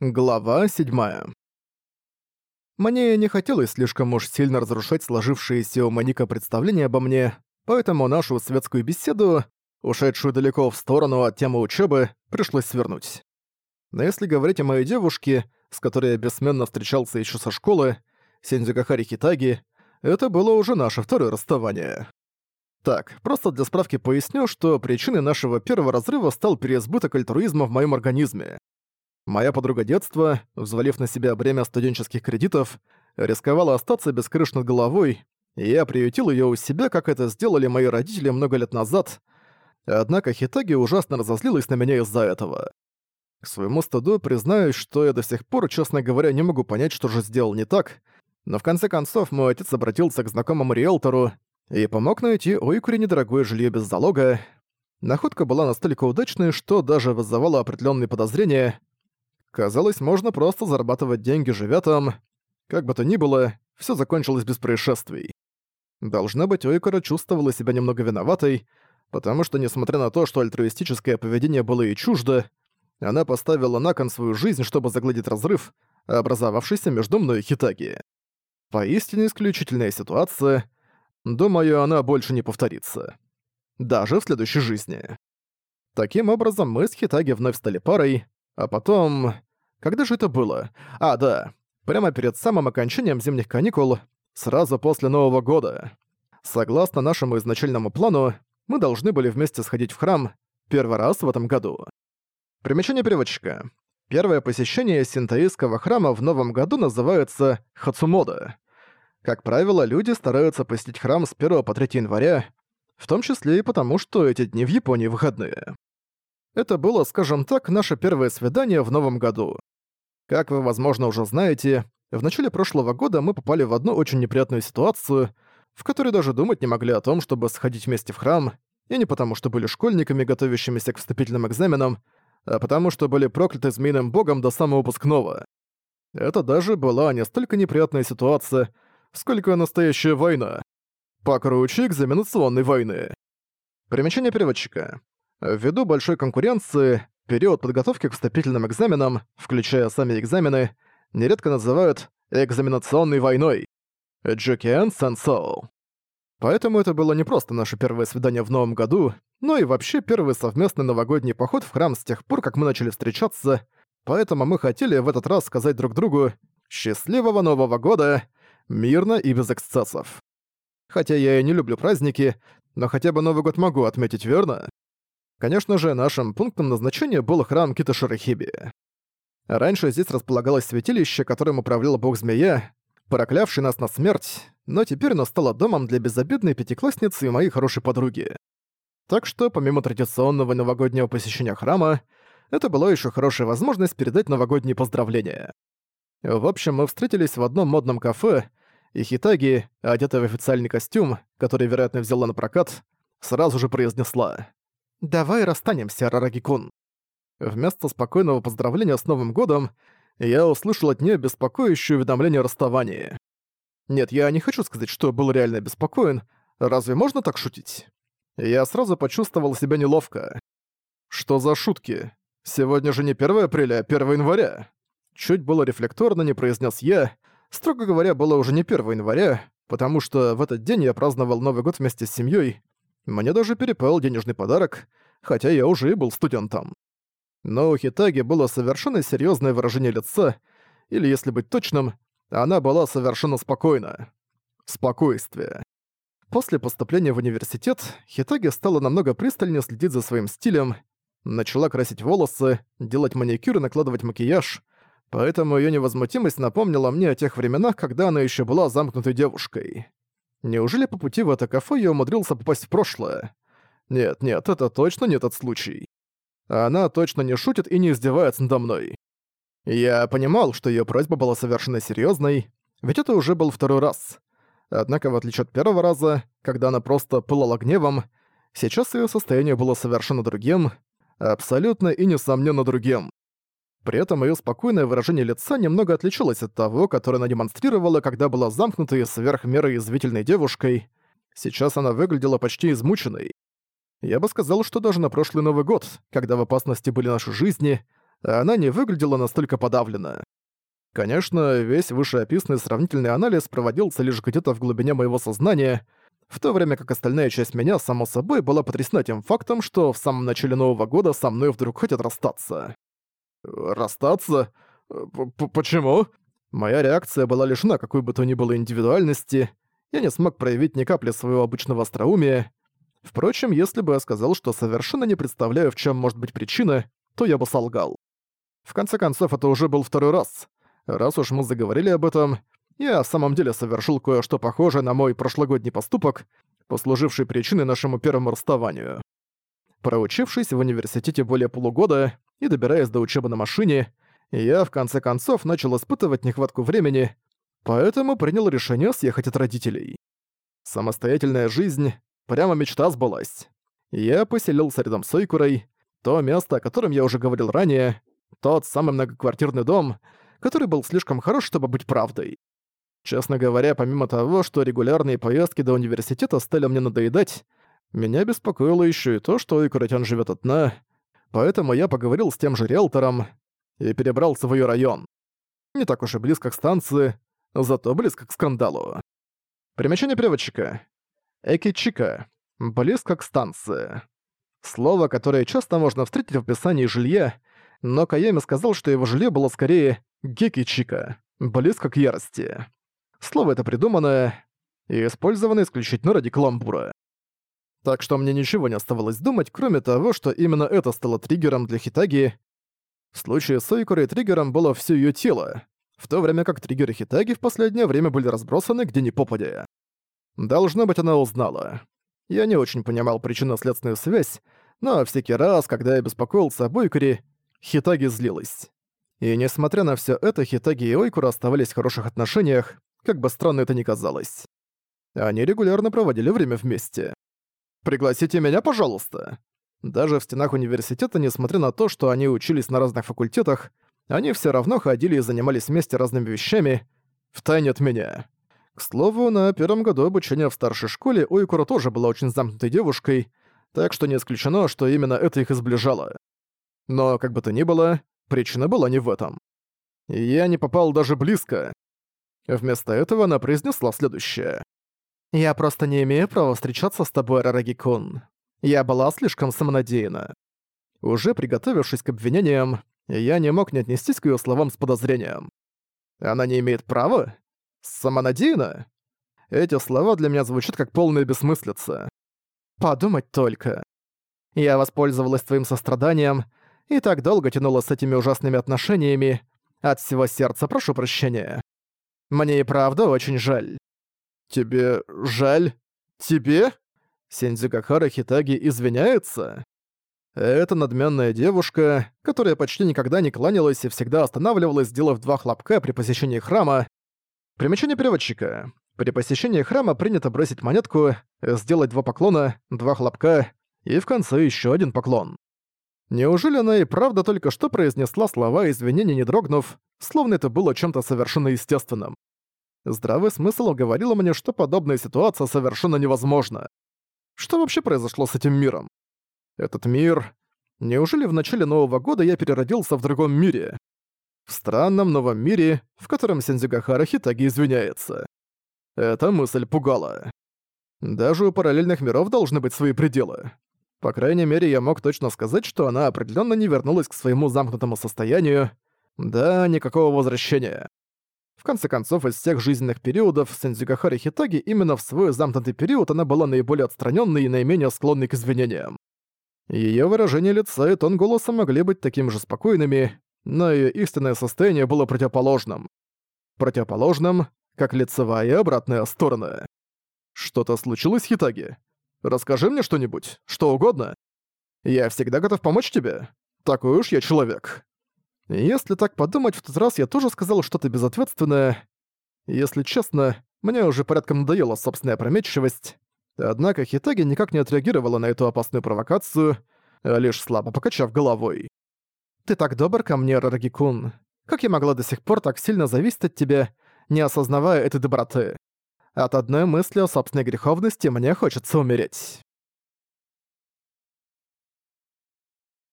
Глава 7. Мне не хотелось слишком уж сильно разрушать сложившееся у Маника представление обо мне, поэтому нашу светскую беседу, ушедшую далеко в сторону от темы учебы, пришлось свернуть. Но если говорить о моей девушке, с которой я бессменно встречался еще со школы, Синдзюкахари Китаги, это было уже наше второе расставание. Так, просто для справки поясню, что причиной нашего первого разрыва стал переизбыток альтруизма в моем организме. Моя подруга детства, взвалив на себя бремя студенческих кредитов, рисковала остаться без крыш над головой, и я приютил её у себя, как это сделали мои родители много лет назад. Однако Хитаги ужасно разозлилась на меня из-за этого. К своему стыду признаюсь, что я до сих пор, честно говоря, не могу понять, что же сделал не так, но в конце концов мой отец обратился к знакомому риэлтору и помог найти Ойкуре недорогое жилье без залога. Находка была настолько удачной, что даже вызывала определенные подозрения, Казалось, можно просто зарабатывать деньги, живя там. Как бы то ни было, все закончилось без происшествий. Должно быть, Ойкора чувствовала себя немного виноватой, потому что, несмотря на то, что альтруистическое поведение было ей чуждо, она поставила на кон свою жизнь, чтобы загладить разрыв, образовавшийся между мной и Хитаги. Поистине исключительная ситуация. Думаю, она больше не повторится. Даже в следующей жизни. Таким образом, мы с Хитаги вновь стали парой, а потом... Когда же это было? А, да. Прямо перед самым окончанием зимних каникул, сразу после Нового года. Согласно нашему изначальному плану, мы должны были вместе сходить в храм первый раз в этом году. Примечание переводчика. Первое посещение синтаистского храма в новом году называется Хацумода. Как правило, люди стараются посетить храм с 1 по 3 января, в том числе и потому, что эти дни в Японии выходные. Это было, скажем так, наше первое свидание в новом году. Как вы, возможно, уже знаете, в начале прошлого года мы попали в одну очень неприятную ситуацию, в которой даже думать не могли о том, чтобы сходить вместе в храм, и не потому, что были школьниками, готовящимися к вступительным экзаменам, а потому, что были прокляты змеиным богом до самого выпускного. Это даже была не столько неприятная ситуация, сколько настоящая война. По круче экзаменационной войны. Примечание переводчика. Ввиду большой конкуренции, Период подготовки к вступительным экзаменам, включая сами экзамены, нередко называют «экзаменационной войной» — «Джукиэн Сэнсоу». Поэтому это было не просто наше первое свидание в новом году, но и вообще первый совместный новогодний поход в храм с тех пор, как мы начали встречаться, поэтому мы хотели в этот раз сказать друг другу «Счастливого Нового года!» мирно и без эксцессов. Хотя я и не люблю праздники, но хотя бы Новый год могу отметить, верно? Конечно же, нашим пунктом назначения был храм Кита Шарахиби. Раньше здесь располагалось святилище, которым управлял бог-змея, проклявший нас на смерть, но теперь оно стало домом для безобидной пятиклассницы и моей хорошей подруги. Так что, помимо традиционного новогоднего посещения храма, это была еще хорошая возможность передать новогодние поздравления. В общем, мы встретились в одном модном кафе, и Хитаги, одетая в официальный костюм, который, вероятно, взяла на прокат, сразу же произнесла давай расстанемся, Рарагикун. Вместо спокойного поздравления с Новым годом я услышал от нее беспокоящее уведомление о расставании. Нет, я не хочу сказать, что был реально беспокоен. Разве можно так шутить? Я сразу почувствовал себя неловко. Что за шутки? Сегодня же не 1 апреля, а 1 января. Чуть было рефлекторно не произнес я. Строго говоря, было уже не 1 января, потому что в этот день я праздновал Новый год вместе с семьей, мне даже перепал денежный подарок, хотя я уже и был студентом. Но у Хитаги было совершенно серьезное выражение лица, или, если быть точным, она была совершенно спокойна. Спокойствие. После поступления в университет Хитаги стала намного пристальнее следить за своим стилем, начала красить волосы, делать маникюр и накладывать макияж, поэтому ее невозмутимость напомнила мне о тех временах, когда она еще была замкнутой девушкой. Неужели по пути в это кафе я умудрился попасть в прошлое? Нет, нет, это точно не тот случай. Она точно не шутит и не издевается надо мной. Я понимал, что ее просьба была совершенно серьезной, ведь это уже был второй раз. Однако, в отличие от первого раза, когда она просто пылала гневом, сейчас ее состояние было совершенно другим, абсолютно и несомненно другим. При этом ее спокойное выражение лица немного отличалось от того, которое она демонстрировала, когда была замкнутой сверх меры извительной девушкой. Сейчас она выглядела почти измученной. Я бы сказал, что даже на прошлый Новый год, когда в опасности были наши жизни, она не выглядела настолько подавлена. Конечно, весь вышеописанный сравнительный анализ проводился лишь где-то в глубине моего сознания, в то время как остальная часть меня, само собой, была потрясена тем фактом, что в самом начале Нового года со мной вдруг хотят расстаться расстаться? Э, П Почему? Моя реакция была лишена какой бы то ни было индивидуальности. Я не смог проявить ни капли своего обычного остроумия. Впрочем, если бы я сказал, что совершенно не представляю, в чем может быть причина, то я бы солгал. В конце концов, это уже был второй раз. Раз уж мы заговорили об этом, я в самом деле совершил кое-что похожее на мой прошлогодний поступок, послуживший причиной нашему первому расставанию. Проучившись в университете более полугода, и добираясь до учебы на машине, я в конце концов начал испытывать нехватку времени, поэтому принял решение съехать от родителей. Самостоятельная жизнь, прямо мечта сбылась. Я поселился рядом с Ойкурой, то место, о котором я уже говорил ранее, тот самый многоквартирный дом, который был слишком хорош, чтобы быть правдой. Честно говоря, помимо того, что регулярные поездки до университета стали мне надоедать, меня беспокоило еще и то, что Ойкуратян живет одна, поэтому я поговорил с тем же риэлтором и перебрался в её район. Не так уж и близко к станции, зато близко к скандалу. Примечание переводчика. Экичика. Близко к станции. Слово, которое часто можно встретить в описании жилья, но Каями сказал, что его жилье было скорее «гекичика», близко к ярости. Слово это придуманное и использовано исключительно ради Кламбура. Так что мне ничего не оставалось думать, кроме того, что именно это стало триггером для Хитаги. В случае с Ойкурой триггером было все ее тело, в то время как триггеры Хитаги в последнее время были разбросаны где ни попадя. Должно быть, она узнала. Я не очень понимал причинно-следственную связь, но всякий раз, когда я беспокоился об Ойкуре, Хитаги злилась. И несмотря на все это, Хитаги и Ойкура оставались в хороших отношениях, как бы странно это ни казалось. Они регулярно проводили время вместе. Пригласите меня, пожалуйста. Даже в стенах университета, несмотря на то, что они учились на разных факультетах, они все равно ходили и занимались вместе разными вещами, втайне от меня. К слову, на первом году обучения в старшей школе Ойкура тоже была очень замкнутой девушкой, так что не исключено, что именно это их изближало. Но, как бы то ни было, причина была не в этом. Я не попал даже близко. Вместо этого она произнесла следующее. Я просто не имею права встречаться с тобой, Рараги-кун. Я была слишком самонадеяна. Уже приготовившись к обвинениям, я не мог не отнестись к ее словам с подозрением. Она не имеет права? Самонадеяна? Эти слова для меня звучат как полная бессмыслица. Подумать только. Я воспользовалась твоим состраданием и так долго тянула с этими ужасными отношениями. От всего сердца прошу прощения. Мне и правда очень жаль. «Тебе жаль? Тебе?» Синдзюка Хара Хитаги извиняется? Эта надменная девушка, которая почти никогда не кланялась и всегда останавливалась, сделав два хлопка при посещении храма. Примечание переводчика. При посещении храма принято бросить монетку, сделать два поклона, два хлопка и в конце еще один поклон. Неужели она и правда только что произнесла слова извинения, не дрогнув, словно это было чем-то совершенно естественным? Здравый смысл уговорил мне, что подобная ситуация совершенно невозможна. Что вообще произошло с этим миром? Этот мир... Неужели в начале Нового года я переродился в другом мире? В странном новом мире, в котором Сензюгахара Хитаги извиняется. Эта мысль пугала. Даже у параллельных миров должны быть свои пределы. По крайней мере, я мог точно сказать, что она определенно не вернулась к своему замкнутому состоянию. Да, никакого возвращения. В конце концов, из всех жизненных периодов Сензюгахари Хитаги именно в свой замкнутый период она была наиболее отстраненной и наименее склонной к извинениям. Ее выражение лица и тон голоса могли быть таким же спокойными, но ее истинное состояние было противоположным. Противоположным, как лицевая и обратная стороны. «Что-то случилось, Хитаги? Расскажи мне что-нибудь, что угодно. Я всегда готов помочь тебе. Такой уж я человек». Если так подумать, в тот раз я тоже сказал что-то безответственное. Если честно, мне уже порядком надоела собственная опрометчивость. Однако Хитаги никак не отреагировала на эту опасную провокацию, а лишь слабо покачав головой. «Ты так добр ко мне, Рарагикун. Как я могла до сих пор так сильно зависеть от тебя, не осознавая этой доброты? От одной мысли о собственной греховности мне хочется умереть».